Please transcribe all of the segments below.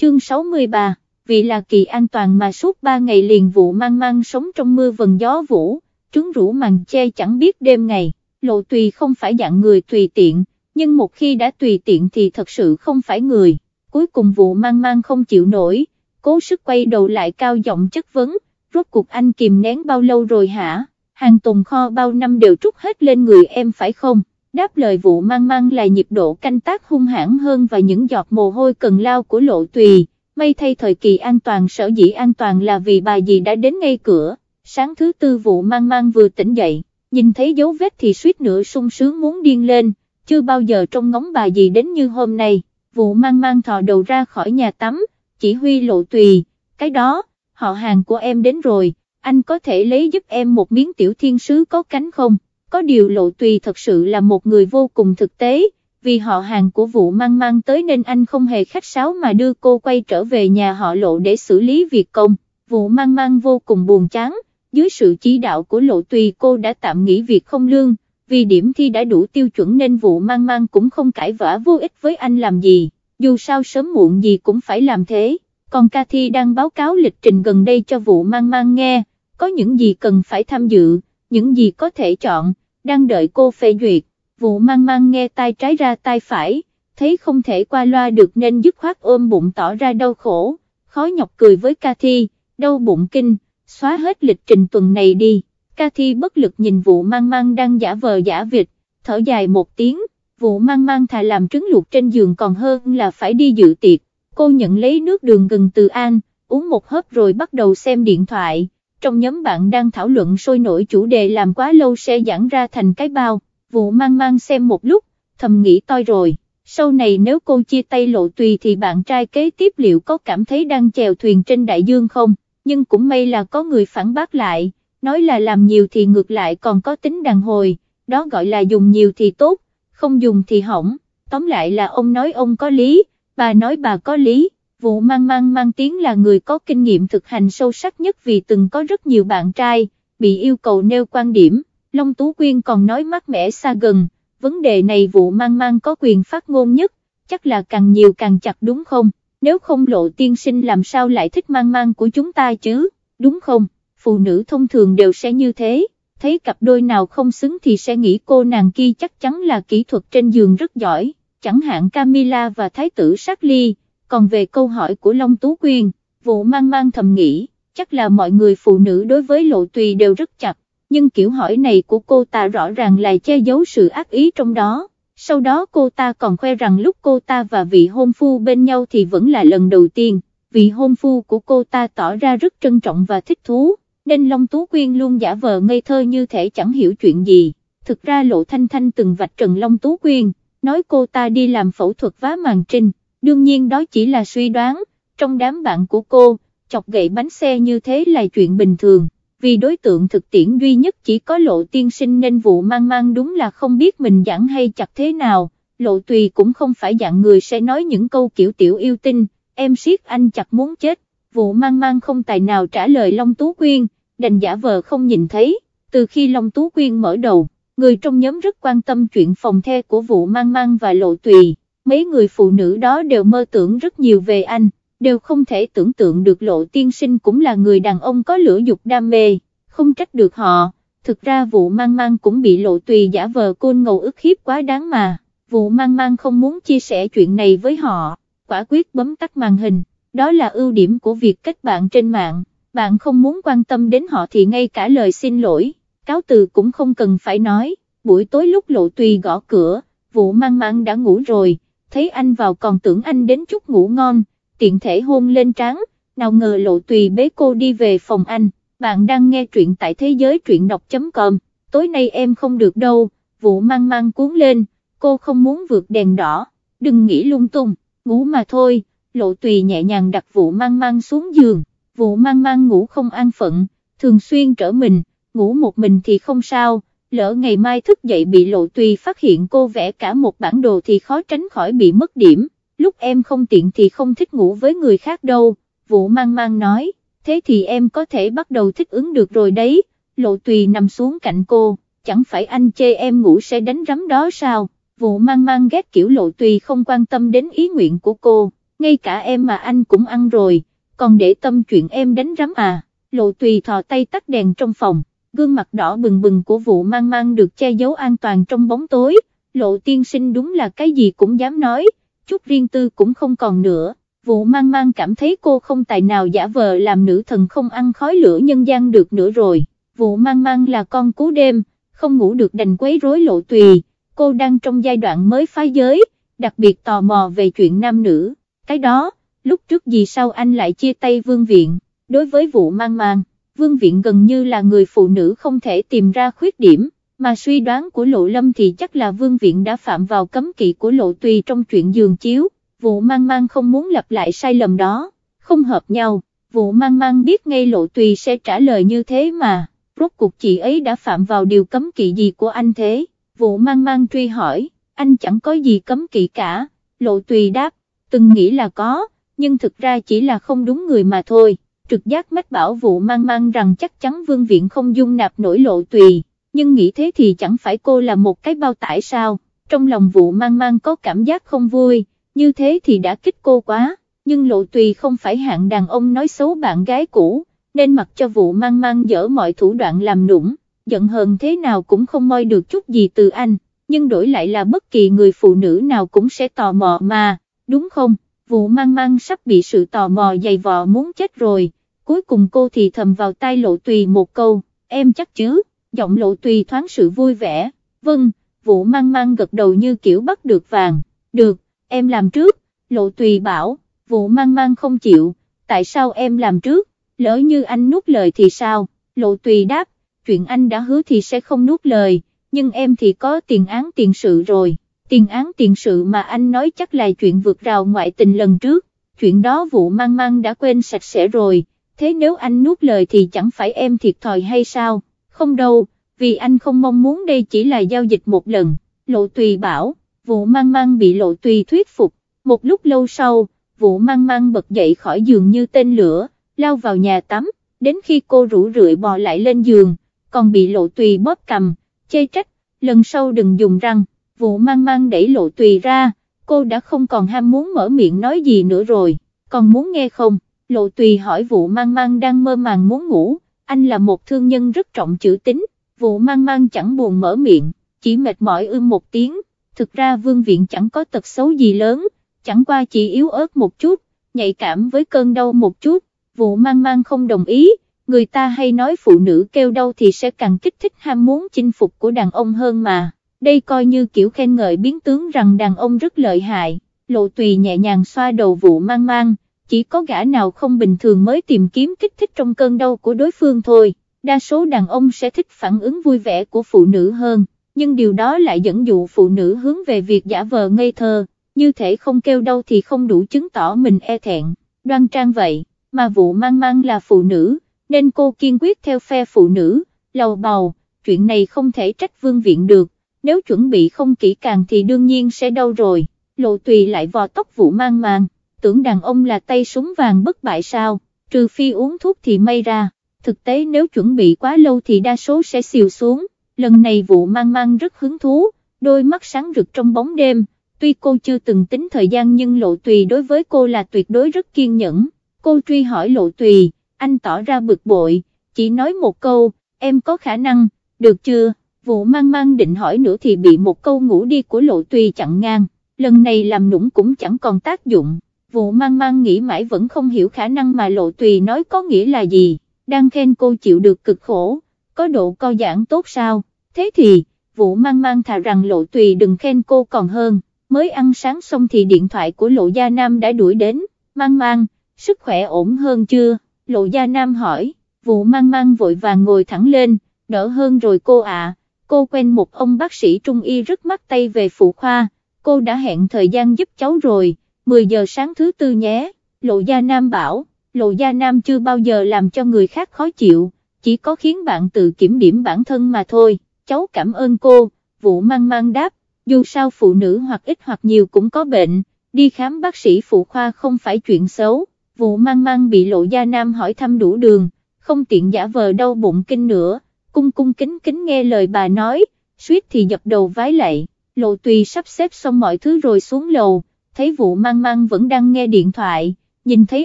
chương 63, vì là kỳ an toàn mà suốt 3 ngày liền vụ mang mang sống trong mưa vần gió vũ, trứng rũ màn che chẳng biết đêm ngày, lộ tùy không phải dạng người tùy tiện, nhưng một khi đã tùy tiện thì thật sự không phải người, cuối cùng vụ mang mang không chịu nổi, cố sức quay đầu lại cao giọng chất vấn, rốt cuộc anh kìm nén bao lâu rồi hả, hàng tồn kho bao năm đều trút hết lên người em phải không? Đáp lời vụ mang mang là nhiệt độ canh tác hung hãn hơn và những giọt mồ hôi cần lao của lộ tùy, may thay thời kỳ an toàn sở dĩ an toàn là vì bà dì đã đến ngay cửa, sáng thứ tư vụ mang mang vừa tỉnh dậy, nhìn thấy dấu vết thì suýt nữa sung sướng muốn điên lên, chưa bao giờ trông ngóng bà dì đến như hôm nay, vụ mang mang thò đầu ra khỏi nhà tắm, chỉ huy lộ tùy, cái đó, họ hàng của em đến rồi, anh có thể lấy giúp em một miếng tiểu thiên sứ có cánh không? Có điều lộ tùy thật sự là một người vô cùng thực tế, vì họ hàng của vụ mang mang tới nên anh không hề khách sáo mà đưa cô quay trở về nhà họ lộ để xử lý việc công, vụ mang mang vô cùng buồn chán, dưới sự chỉ đạo của lộ tùy cô đã tạm nghỉ việc không lương, vì điểm thi đã đủ tiêu chuẩn nên vụ mang mang cũng không cãi vã vô ích với anh làm gì, dù sao sớm muộn gì cũng phải làm thế, còn Cathy đang báo cáo lịch trình gần đây cho vụ mang mang nghe, có những gì cần phải tham dự, những gì có thể chọn, đang đợi cô phê duyệt, vụ mang mang nghe tai trái ra tai phải, thấy không thể qua loa được nên dứt khoát ôm bụng tỏ ra đau khổ, khó nhọc cười với Cathy, đau bụng kinh, xóa hết lịch trình tuần này đi, Cathy bất lực nhìn vụ mang mang đang giả vờ giả vịt, thở dài một tiếng, vụ mang mang thà làm trứng luộc trên giường còn hơn là phải đi dự tiệc, cô nhận lấy nước đường gần từ An, uống một hớp rồi bắt đầu xem điện thoại trong nhóm bạn đang thảo luận sôi nổi chủ đề làm quá lâu sẽ giãn ra thành cái bao, vụ mang mang xem một lúc, thầm nghĩ toi rồi, sau này nếu cô chia tay lộ tùy thì bạn trai kế tiếp liệu có cảm thấy đang chèo thuyền trên đại dương không, nhưng cũng may là có người phản bác lại, nói là làm nhiều thì ngược lại còn có tính đàn hồi, đó gọi là dùng nhiều thì tốt, không dùng thì hỏng, tóm lại là ông nói ông có lý, bà nói bà có lý vụ mang mang mang tiếng là người có kinh nghiệm thực hành sâu sắc nhất vì từng có rất nhiều bạn trai, bị yêu cầu nêu quan điểm, Long Tú Quyên còn nói mát mẻ xa gần, vấn đề này vụ mang mang có quyền phát ngôn nhất, chắc là càng nhiều càng chặt đúng không, nếu không lộ tiên sinh làm sao lại thích mang mang của chúng ta chứ, đúng không, phụ nữ thông thường đều sẽ như thế, thấy cặp đôi nào không xứng thì sẽ nghĩ cô nàng kia chắc chắn là kỹ thuật trên giường rất giỏi, chẳng hạn Camila và Thái tử Sát Ly còn về câu hỏi của Long Tú Quyên, vụ mang mang thầm nghĩ, chắc là mọi người phụ nữ đối với lộ tùy đều rất chặt, nhưng kiểu hỏi này của cô ta rõ ràng là che giấu sự ác ý trong đó. Sau đó cô ta còn khoe rằng lúc cô ta và vị hôn phu bên nhau thì vẫn là lần đầu tiên, vị hôn phu của cô ta tỏ ra rất trân trọng và thích thú, nên Long Tú Quyên luôn giả vờ ngây thơ như thể chẳng hiểu chuyện gì. Thực ra Lộ Thanh Thanh từng vạch trần Long Tú Quyên, nói cô ta đi làm phẫu thuật vá màng trinh, đương nhiên đó chỉ là suy đoán, trong đám bạn của cô, chọc gậy bánh xe như thế là chuyện bình thường, vì đối tượng thực tiễn duy nhất chỉ có lộ tiên sinh nên vụ mang mang đúng là không biết mình giảng hay chặt thế nào, lộ tùy cũng không phải dạng người sẽ nói những câu kiểu tiểu yêu tinh, em siết anh chặt muốn chết, vụ mang mang không tài nào trả lời Long Tú Quyên, đành giả vờ không nhìn thấy, từ khi Long Tú Quyên mở đầu, người trong nhóm rất quan tâm chuyện phòng the của vụ mang mang và lộ tùy mấy người phụ nữ đó đều mơ tưởng rất nhiều về anh, đều không thể tưởng tượng được lộ tiên sinh cũng là người đàn ông có lửa dục đam mê, không trách được họ, thực ra vụ mang mang cũng bị lộ tùy giả vờ côn ngầu ức hiếp quá đáng mà, vụ mang mang không muốn chia sẻ chuyện này với họ, quả quyết bấm tắt màn hình, đó là ưu điểm của việc kết bạn trên mạng, bạn không muốn quan tâm đến họ thì ngay cả lời xin lỗi, cáo từ cũng không cần phải nói, buổi tối lúc lộ tùy gõ cửa, vụ mang mang đã ngủ rồi thấy anh vào còn tưởng anh đến chút ngủ ngon, tiện thể hôn lên trán, nào ngờ lộ tùy bế cô đi về phòng anh, bạn đang nghe truyện tại thế giới truyện đọc.com, tối nay em không được đâu, vụ mang mang cuốn lên, cô không muốn vượt đèn đỏ, đừng nghĩ lung tung, ngủ mà thôi, lộ tùy nhẹ nhàng đặt vụ mang mang xuống giường, vụ mang mang ngủ không an phận, thường xuyên trở mình, ngủ một mình thì không sao lỡ ngày mai thức dậy bị lộ tùy phát hiện cô vẽ cả một bản đồ thì khó tránh khỏi bị mất điểm, lúc em không tiện thì không thích ngủ với người khác đâu, vụ mang mang nói, thế thì em có thể bắt đầu thích ứng được rồi đấy, lộ tùy nằm xuống cạnh cô, chẳng phải anh chê em ngủ sẽ đánh rắm đó sao, vụ mang mang ghét kiểu lộ tùy không quan tâm đến ý nguyện của cô, ngay cả em mà anh cũng ăn rồi, còn để tâm chuyện em đánh rắm à, lộ tùy thò tay tắt đèn trong phòng, gương mặt đỏ bừng bừng của vụ mang mang được che giấu an toàn trong bóng tối, lộ tiên sinh đúng là cái gì cũng dám nói, chút riêng tư cũng không còn nữa. Vụ mang mang cảm thấy cô không tài nào giả vờ làm nữ thần không ăn khói lửa nhân gian được nữa rồi, vụ mang mang là con cú đêm, không ngủ được đành quấy rối lộ tùy, cô đang trong giai đoạn mới phá giới, đặc biệt tò mò về chuyện nam nữ, cái đó, lúc trước gì sau anh lại chia tay vương viện, đối với vụ mang mang, vương viện gần như là người phụ nữ không thể tìm ra khuyết điểm, mà suy đoán của lộ lâm thì chắc là vương viện đã phạm vào cấm kỵ của lộ tùy trong chuyện giường chiếu, vụ mang mang không muốn lặp lại sai lầm đó, không hợp nhau, vụ mang mang biết ngay lộ tùy sẽ trả lời như thế mà, rốt cuộc chị ấy đã phạm vào điều cấm kỵ gì của anh thế, vụ mang mang truy hỏi, anh chẳng có gì cấm kỵ cả, lộ tùy đáp, từng nghĩ là có, nhưng thực ra chỉ là không đúng người mà thôi, trực giác mách bảo vụ mang mang rằng chắc chắn vương viện không dung nạp nổi lộ tùy, nhưng nghĩ thế thì chẳng phải cô là một cái bao tải sao, trong lòng vụ mang mang có cảm giác không vui, như thế thì đã kích cô quá, nhưng lộ tùy không phải hạng đàn ông nói xấu bạn gái cũ, nên mặc cho vụ mang mang dở mọi thủ đoạn làm nũng, giận hờn thế nào cũng không moi được chút gì từ anh, nhưng đổi lại là bất kỳ người phụ nữ nào cũng sẽ tò mò mà, đúng không, vụ mang mang sắp bị sự tò mò dày vò muốn chết rồi, cuối cùng cô thì thầm vào tai lộ tùy một câu, em chắc chứ, giọng lộ tùy thoáng sự vui vẻ, vâng, vụ mang mang gật đầu như kiểu bắt được vàng, được, em làm trước, lộ tùy bảo, vụ mang mang không chịu, tại sao em làm trước, lỡ như anh nuốt lời thì sao, lộ tùy đáp, chuyện anh đã hứa thì sẽ không nuốt lời, nhưng em thì có tiền án tiền sự rồi, tiền án tiền sự mà anh nói chắc là chuyện vượt rào ngoại tình lần trước, chuyện đó vụ mang mang đã quên sạch sẽ rồi, thế nếu anh nuốt lời thì chẳng phải em thiệt thòi hay sao, không đâu, vì anh không mong muốn đây chỉ là giao dịch một lần, lộ tùy bảo, vụ mang mang bị lộ tùy thuyết phục, một lúc lâu sau, vụ mang mang bật dậy khỏi giường như tên lửa, lao vào nhà tắm, đến khi cô rủ rượi bò lại lên giường, còn bị lộ tùy bóp cầm, chê trách, lần sau đừng dùng răng, vụ mang mang đẩy lộ tùy ra, cô đã không còn ham muốn mở miệng nói gì nữa rồi, còn muốn nghe không, lộ tùy hỏi vụ mang mang đang mơ màng muốn ngủ, anh là một thương nhân rất trọng chữ tính, vụ mang mang chẳng buồn mở miệng, chỉ mệt mỏi ưm một tiếng, thực ra vương viện chẳng có tật xấu gì lớn, chẳng qua chỉ yếu ớt một chút, nhạy cảm với cơn đau một chút, vụ mang mang không đồng ý, người ta hay nói phụ nữ kêu đau thì sẽ càng kích thích ham muốn chinh phục của đàn ông hơn mà, đây coi như kiểu khen ngợi biến tướng rằng đàn ông rất lợi hại, lộ tùy nhẹ nhàng xoa đầu vụ mang mang, chỉ có gã nào không bình thường mới tìm kiếm kích thích trong cơn đau của đối phương thôi, đa số đàn ông sẽ thích phản ứng vui vẻ của phụ nữ hơn, nhưng điều đó lại dẫn dụ phụ nữ hướng về việc giả vờ ngây thơ, như thể không kêu đau thì không đủ chứng tỏ mình e thẹn, đoan trang vậy, mà vụ mang mang là phụ nữ nên cô kiên quyết theo phe phụ nữ, lầu bầu, chuyện này không thể trách vương viện được, nếu chuẩn bị không kỹ càng thì đương nhiên sẽ đau rồi, lộ tùy lại vò tóc vụ mang mang, tưởng đàn ông là tay súng vàng bất bại sao, trừ phi uống thuốc thì may ra, thực tế nếu chuẩn bị quá lâu thì đa số sẽ xìu xuống, lần này vụ mang mang rất hứng thú, đôi mắt sáng rực trong bóng đêm, tuy cô chưa từng tính thời gian nhưng lộ tùy đối với cô là tuyệt đối rất kiên nhẫn, cô truy hỏi lộ tùy anh tỏ ra bực bội, chỉ nói một câu, em có khả năng, được chưa, vụ mang mang định hỏi nữa thì bị một câu ngủ đi của lộ tùy chặn ngang, lần này làm nũng cũng chẳng còn tác dụng, vụ mang mang nghĩ mãi vẫn không hiểu khả năng mà lộ tùy nói có nghĩa là gì, đang khen cô chịu được cực khổ, có độ co giãn tốt sao, thế thì, vụ mang mang thà rằng lộ tùy đừng khen cô còn hơn, mới ăn sáng xong thì điện thoại của lộ gia nam đã đuổi đến, mang mang, sức khỏe ổn hơn chưa? Lộ Gia Nam hỏi, vụ mang mang vội vàng ngồi thẳng lên, đỡ hơn rồi cô ạ, cô quen một ông bác sĩ trung y rất mắc tay về phụ khoa, cô đã hẹn thời gian giúp cháu rồi, 10 giờ sáng thứ tư nhé, Lộ Gia Nam bảo, Lộ Gia Nam chưa bao giờ làm cho người khác khó chịu, chỉ có khiến bạn tự kiểm điểm bản thân mà thôi, cháu cảm ơn cô, vụ mang mang đáp, dù sao phụ nữ hoặc ít hoặc nhiều cũng có bệnh, đi khám bác sĩ phụ khoa không phải chuyện xấu. Vụ mang mang bị lộ gia nam hỏi thăm đủ đường, không tiện giả vờ đau bụng kinh nữa, cung cung kính kính nghe lời bà nói, suýt thì dập đầu vái lạy, lộ tùy sắp xếp xong mọi thứ rồi xuống lầu, thấy vụ mang mang vẫn đang nghe điện thoại, nhìn thấy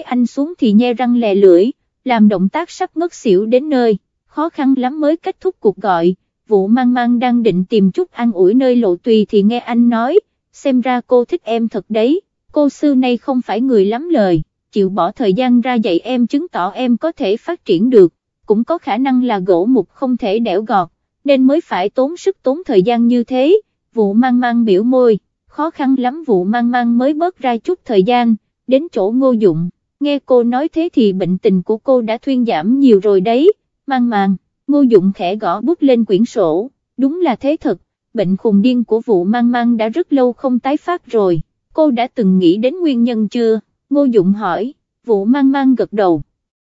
anh xuống thì nhe răng lè lưỡi, làm động tác sắp ngất xỉu đến nơi, khó khăn lắm mới kết thúc cuộc gọi, vụ mang mang đang định tìm chút an ủi nơi lộ tùy thì nghe anh nói, xem ra cô thích em thật đấy, cô xưa nay không phải người lắm lời, chịu bỏ thời gian ra dạy em chứng tỏ em có thể phát triển được, cũng có khả năng là gỗ mục không thể đẽo gọt, nên mới phải tốn sức tốn thời gian như thế, vụ mang mang biểu môi, khó khăn lắm vụ mang mang mới bớt ra chút thời gian, đến chỗ ngô dụng, nghe cô nói thế thì bệnh tình của cô đã thuyên giảm nhiều rồi đấy, mang mang, ngô dụng khẽ gõ bút lên quyển sổ, đúng là thế thật, bệnh khùng điên của vụ mang mang đã rất lâu không tái phát rồi, cô đã từng nghĩ đến nguyên nhân chưa, ngô dụng hỏi, vụ mang mang gật đầu,